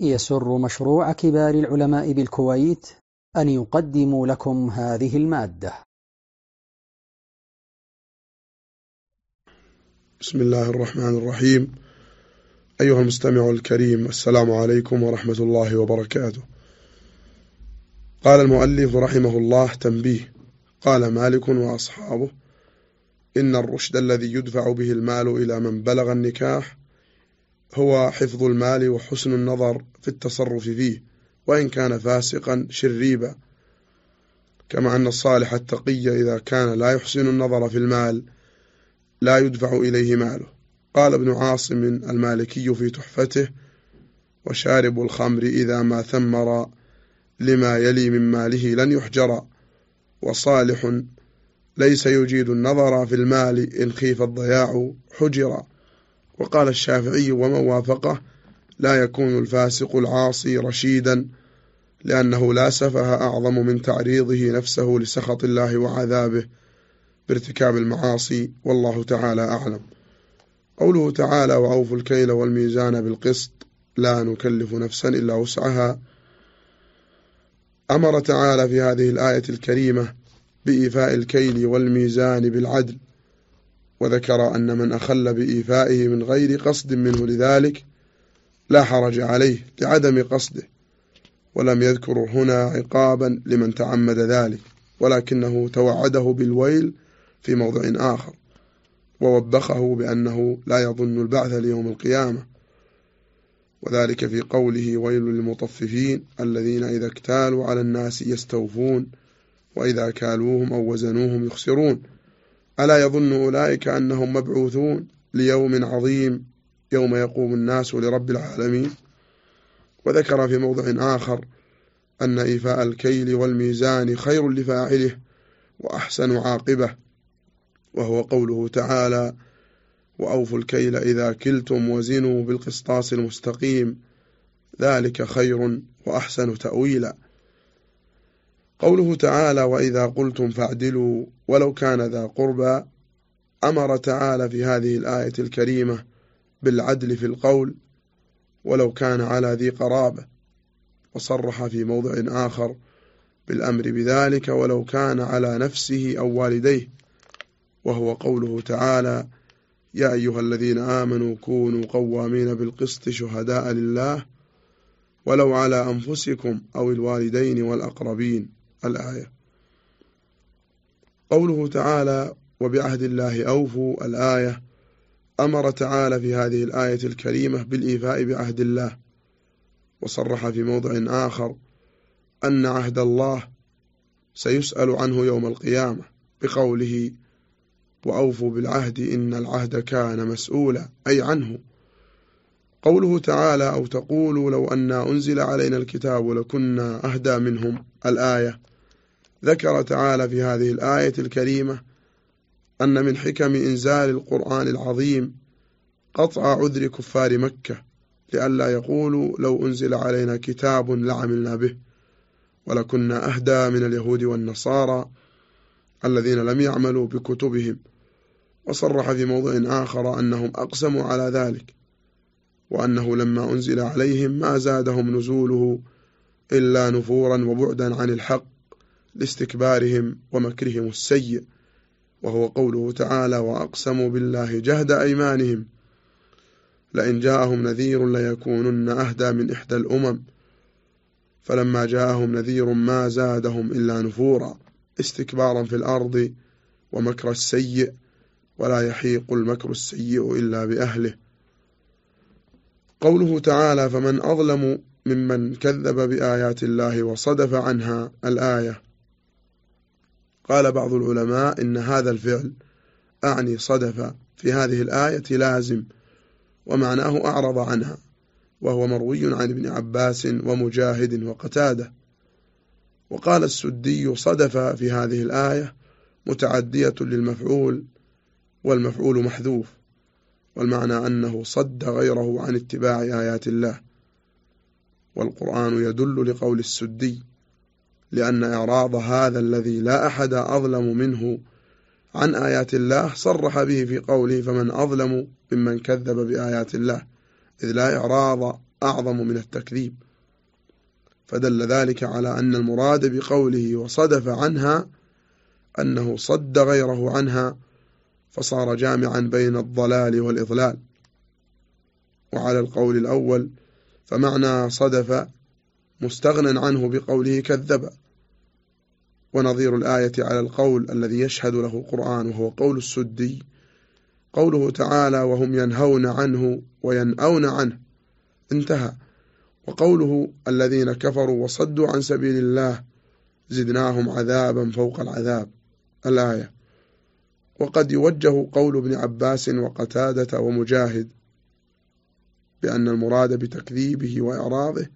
يسر مشروع كبار العلماء بالكويت أن يقدم لكم هذه المادة. بسم الله الرحمن الرحيم. أيها المستمع الكريم السلام عليكم ورحمة الله وبركاته. قال المؤلف رحمه الله تنبيه. قال مالك وأصحابه إن الرشد الذي يدفع به المال إلى من بلغ النكاح هو حفظ المال وحسن النظر في التصرف فيه وإن كان فاسقا شريبا. كما أن الصالح التقي إذا كان لا يحسن النظر في المال لا يدفع إليه ماله. قال ابن عاصم المالكي في تحفته وشارب الخمر إذا ما ثمر لما يلي من ماله لن يحجر وصالح ليس يجيد النظر في المال إن خيف الضياع حجر. وقال الشافعي ومن وافقه لا يكون الفاسق العاصي رشيدا لأنه لا سفه أعظم من تعريضه نفسه لسخط الله وعذابه بارتكاب المعاصي والله تعالى أعلم. قوله تعالى وأوفوا الكيل والميزان بالقسط لا نكلف نفسا إلا وسعها أمر تعالى في هذه الآية الكريمة بإيفاء الكيل والميزان بالعدل وذكر أن من أخل بإيفائه من غير قصد منه لذلك لا حرج عليه لعدم قصده ولم يذكر هنا عقابا لمن تعمد ذلك ولكنه توعده بالويل في موضع آخر ووبخه بأنه لا يظن البعث ليوم القيامة. وذلك في قوله ويل للمطففين الذين إذا اكتالوا على الناس يستوفون وإذا كالوهم أو وزنوهم يخسرون. ألا يظن أولئك أنهم مبعوثون ليوم عظيم يوم يقوم الناس لرب العالمين؟ وذكر في موضع آخر أن إيفاء الكيل والميزان خير لفاعله وأحسن عاقبة وهو قوله تعالى وأوفوا الكيل إذا كلتم وزنوا بالقسطاس المستقيم ذلك خير وأحسن تأويلا. قوله تعالى وإذا قلتم فاعدلوا ولو كان ذا قربى أمر تعالى في هذه الآية الكريمة بالعدل في القول ولو كان على ذي قرابة وصرح في موضع آخر بالأمر بذلك ولو كان على نفسه أو والديه وهو قوله تعالى يا أيها الذين آمنوا كونوا قوامين بالقسط شهداء لله ولو على أنفسكم أو الوالدين والأقربين الآية. قوله تعالى وبعهد الله أوفوا الآية. أمر تعالى في هذه الآية الكريمة بالإيفاء بعهد الله. وصرح في موضع آخر أن عهد الله سيسأل عنه يوم القيامة بقوله وأوفوا بالعهد إن العهد كان مسؤولا أي عنه. قوله تعالى أو تقولوا لو أن أنزل علينا الكتاب لكنا أهدى منهم. الآية. ذكر تعالى في هذه الآية الكريمة أن من حكم إنزال القرآن العظيم قطع عذر كفار مكة لئلا يقولوا لو أنزل علينا كتاب لعملنا به ولكنا أهدى من اليهود والنصارى الذين لم يعملوا بكتبهم. وصرح في موضع آخر أنهم أقسموا على ذلك وأنه لما أنزل عليهم ما زادهم نزوله إلا نفورا وبعدا عن الحق لاستكبارهم ومكرهم السيء وهو قوله تعالى وأقسموا بالله جهد أيمانهم لئن جاءهم نذير ليكونن أهدى من إحدى الأمم فلما جاءهم نذير ما زادهم إلا نفورا استكبارا في الأرض ومكر السيء ولا يحيق المكر السيء إلا بأهله. قوله تعالى فمن أظلم ممن كذب بآيات الله وصدف عنها الآية. قال بعض العلماء إن هذا الفعل أعني صدف في هذه الآية لازم ومعناه أعرض عنها وهو مروي عن ابن عباس ومجاهد وقتادة. وقال السدي صدف في هذه الآية متعدية للمفعول والمفعول محذوف والمعنى أنه صد غيره عن اتباع آيات الله. والقرآن يدل لقول السدي لأن إعراض هذا الذي لا أحد أظلم منه عن آيات الله صرح به في قوله فمن أظلم ممن كذب بآيات الله إذ لا إعراض أعظم من التكذيب. فدل ذلك على أن المراد بقوله وصدف عنها أنه صد غيره عنها فصار جامعا بين الضلال والإضلال. وعلى القول الأول فمعنى صدف مستغنى عنه بقوله كذب. ونظير الآية على القول الذي يشهد له القرآن وهو قول السدي. قوله تعالى وهم ينهون عنه وينأون عنه انتهى. وقوله الذين كفروا وصدوا عن سبيل الله زدناهم عذابا فوق العذاب الآية. وقد يوجه قول ابن عباس وقتادة ومجاهد بأن المراد بتكذيبه وإعراضه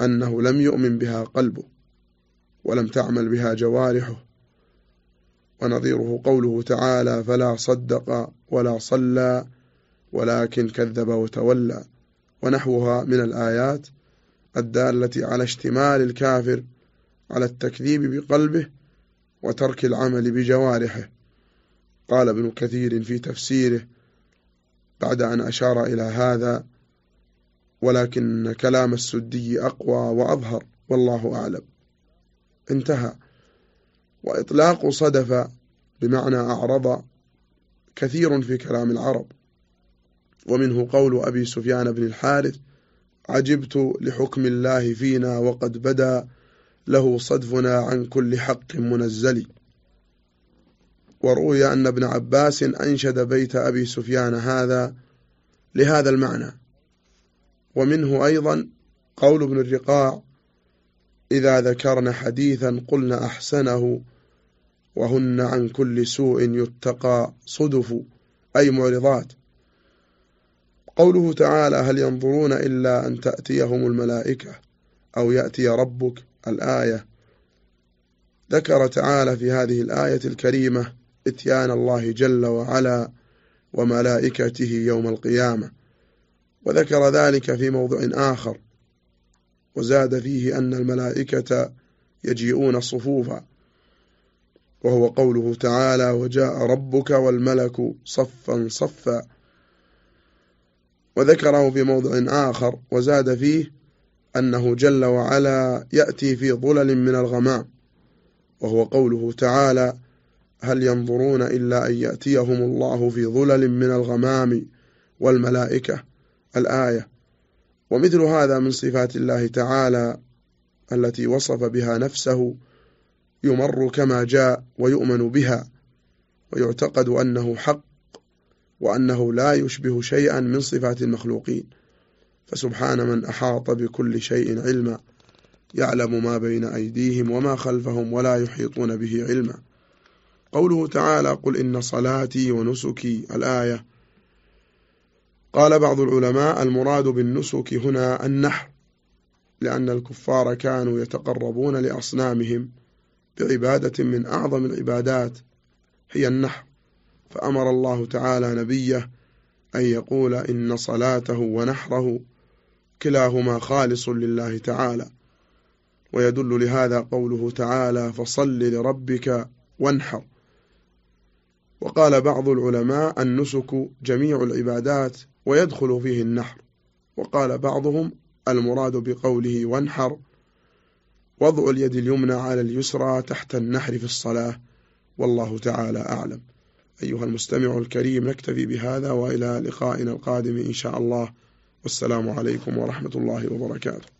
أنه لم يؤمن بها قلبه ولم تعمل بها جوارحه ونظيره قوله تعالى فلا صدق ولا صلى ولكن كذب وتولى ونحوها من الآيات الدالة على اشتمال الكافر على التكذيب بقلبه وترك العمل بجوارحه. قال ابن كثير في تفسيره بعد أن أشار إلى هذا ولكن كلام السدي أقوى وأظهر والله أعلم. انتهى. وإطلاق صدف بمعنى أعرض كثير في كلام العرب. ومنه قول أبي سفيان بن الحارث عجبت لحكم الله فينا وقد بدا له صدفنا عن كل حق منزل وروي أن ابن عباس أنشد بيت أبي سفيان هذا لهذا المعنى. ومنه أيضا قول ابن الرقاع إذا ذكرن حديثا قلن أحسنه وهن عن كل سوء يتقى صدف أي معرضات. قوله تعالى هل ينظرون إلا أن تأتيهم الملائكة أو يأتي ربك؟ الآية. ذكر تعالى في هذه الآية الكريمة إتيان الله جل وعلا وملائكته يوم القيامة. وذكر ذلك في موضع آخر وزاد فيه أن الملائكة يجيئون صفوفا وهو قوله تعالى وجاء ربك والملك صفا صفا وذكره في موضع آخر وزاد فيه أنه جل وعلا يأتي في ظلل من الغمام وهو قوله تعالى هل ينظرون إلا أن يأتيهم الله في ظلل من الغمام والملائكة؟ الآية. ومثل هذا من صفات الله تعالى التي وصف بها نفسه يمر كما جاء ويؤمن بها ويعتقد أنه حق وأنه لا يشبه شيئا من صفات المخلوقين. فسبحان من أحاط بكل شيء علما يعلم ما بين أيديهم وما خلفهم ولا يحيطون به علما. قوله تعالى قل إن صلاتي ونسكي الآية. قال بعض العلماء المراد بالنسك هنا النحر لأن الكفار كانوا يتقربون لأصنامهم بعبادة من أعظم العبادات هي النحر. فأمر الله تعالى نبيه أن يقول إن صلاته ونحره كلاهما خالص لله تعالى. ويدل لهذا قوله تعالى فصل لربك وانحر. وقال بعض العلماء النسك جميع العبادات ويدخل فيه النحر. وقال بعضهم المراد بقوله وانحر وضع اليد اليمنى على اليسرى تحت النحر في الصلاة والله تعالى أعلم. أيها المستمع الكريم نكتفي بهذا وإلى لقائنا القادم إن شاء الله. والسلام عليكم ورحمة الله وبركاته.